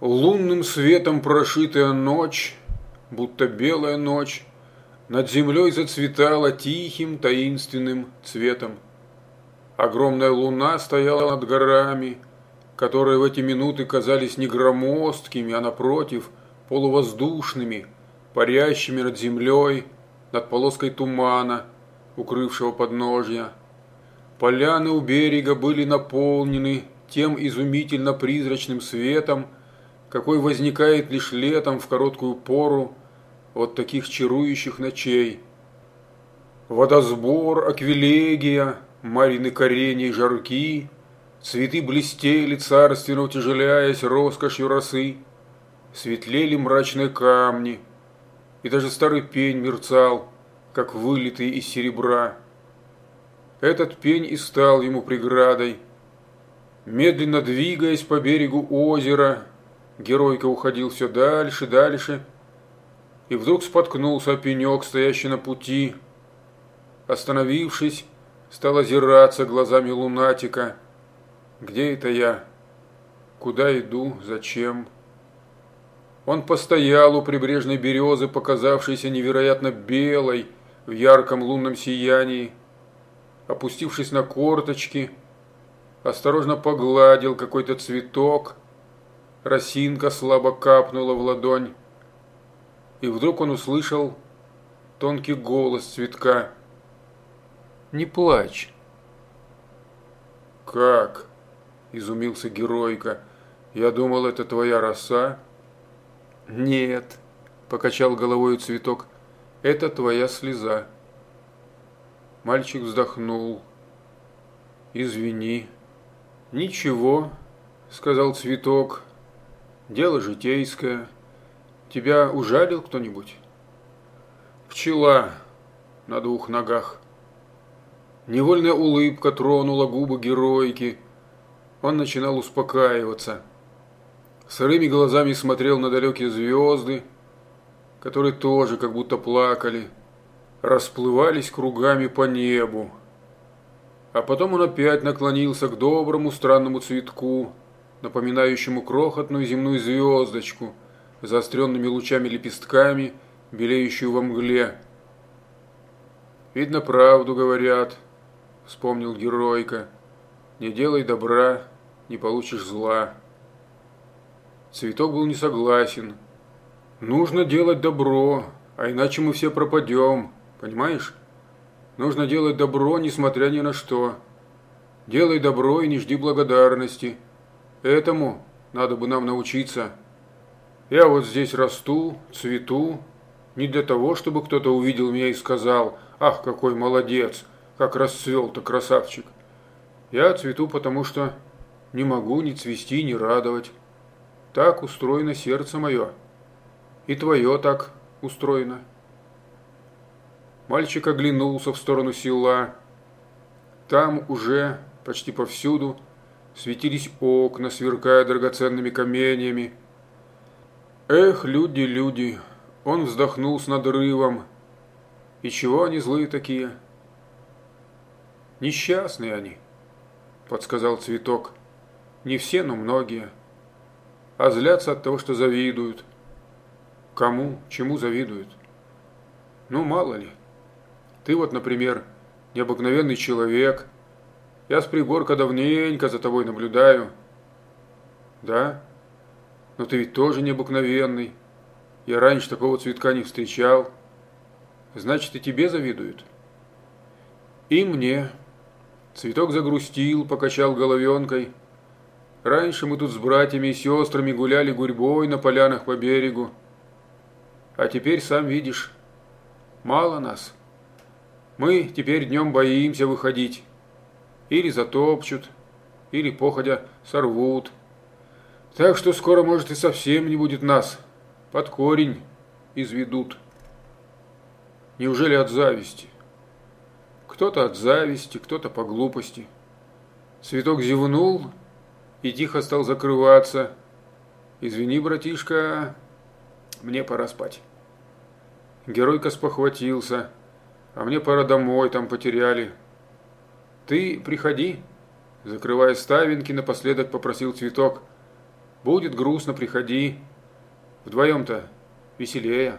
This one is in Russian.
Лунным светом прошитая ночь, будто белая ночь, над землей зацветала тихим таинственным цветом. Огромная луна стояла над горами, которые в эти минуты казались не громоздкими, а напротив, полувоздушными, парящими над землей, над полоской тумана, укрывшего подножья. Поляны у берега были наполнены тем изумительно призрачным светом, какой возникает лишь летом в короткую пору от таких чарующих ночей. Водосбор, аквилегия, марины кореней жарки, цветы блестели, царственно утяжеляясь роскошью росы, светлели мрачные камни, и даже старый пень мерцал, как вылитый из серебра. Этот пень и стал ему преградой. Медленно двигаясь по берегу озера, Геройка уходил все дальше, дальше, и вдруг споткнулся о пенек, стоящий на пути. Остановившись, стал озираться глазами лунатика. Где это я? Куда иду? Зачем? Он постоял у прибрежной березы, показавшейся невероятно белой в ярком лунном сиянии. Опустившись на корточки, осторожно погладил какой-то цветок, Росинка слабо капнула в ладонь. И вдруг он услышал тонкий голос цветка. «Не плачь». «Как?» – изумился геройка. «Я думал, это твоя роса?» «Нет», – покачал головой цветок. «Это твоя слеза». Мальчик вздохнул. «Извини». «Ничего», – сказал цветок, Дело житейское. Тебя ужалил кто-нибудь? Пчела на двух ногах. Невольная улыбка тронула губы героики. Он начинал успокаиваться. Сырыми глазами смотрел на далекие звезды, которые тоже как будто плакали, расплывались кругами по небу. А потом он опять наклонился к доброму странному цветку, напоминающему крохотную земную звездочку, заостренными лучами лепестками, белеющую во мгле. «Видно, правду говорят», — вспомнил геройка. «Не делай добра, не получишь зла». Цветок был не согласен. «Нужно делать добро, а иначе мы все пропадем, понимаешь? Нужно делать добро, несмотря ни на что. Делай добро и не жди благодарности». Этому надо бы нам научиться. Я вот здесь расту, цвету, не для того, чтобы кто-то увидел меня и сказал, ах, какой молодец, как расцвел-то красавчик. Я цвету, потому что не могу ни цвести, ни радовать. Так устроено сердце мое. И твое так устроено. Мальчик оглянулся в сторону села. Там уже почти повсюду светились окна, сверкая драгоценными каменьями. Эх, люди, люди, он вздохнул с надрывом. И чего они злые такие? Несчастные они, подсказал цветок. Не все, но многие. А злятся от того, что завидуют. Кому, чему завидуют? Ну, мало ли. Ты вот, например, необыкновенный человек – я с пригорка давненько за тобой наблюдаю. Да? Но ты ведь тоже необыкновенный. Я раньше такого цветка не встречал. Значит, и тебе завидуют. И мне. Цветок загрустил, покачал головенкой. Раньше мы тут с братьями и сестрами гуляли гурьбой на полянах по берегу. А теперь, сам видишь, мало нас. Мы теперь днем боимся выходить или затопчут, или походя сорвут. Так что скоро, может, и совсем не будет нас. Под корень изведут. Неужели от зависти? Кто-то от зависти, кто-то по глупости. Цветок зевнул и тихо стал закрываться. «Извини, братишка, мне пора спать». Геройка спохватился. «А мне пора домой, там потеряли». «Ты приходи», – закрывая ставинки, напоследок попросил цветок. Будет грустно, приходи. Вдвоем-то веселее.